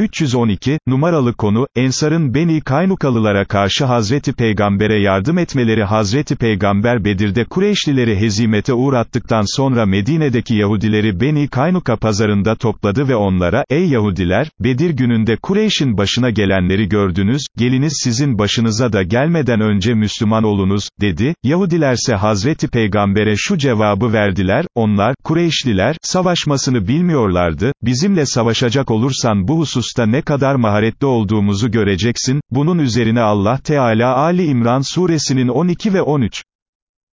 312, numaralı konu, Ensar'ın Beni Kaynukalılara karşı Hazreti Peygamber'e yardım etmeleri Hazreti Peygamber Bedir'de Kureyşlileri hezimete uğrattıktan sonra Medine'deki Yahudileri Beni Kaynuka pazarında topladı ve onlara, ey Yahudiler, Bedir gününde Kureyş'in başına gelenleri gördünüz, geliniz sizin başınıza da gelmeden önce Müslüman olunuz, dedi, Yahudilerse Hazreti Peygamber'e şu cevabı verdiler, onlar, Kureyşliler, savaşmasını bilmiyorlardı, bizimle savaşacak olursan bu hususta ne kadar maharetli olduğumuzu göreceksin, bunun üzerine Allah Teala Ali İmran suresinin 12 ve 13.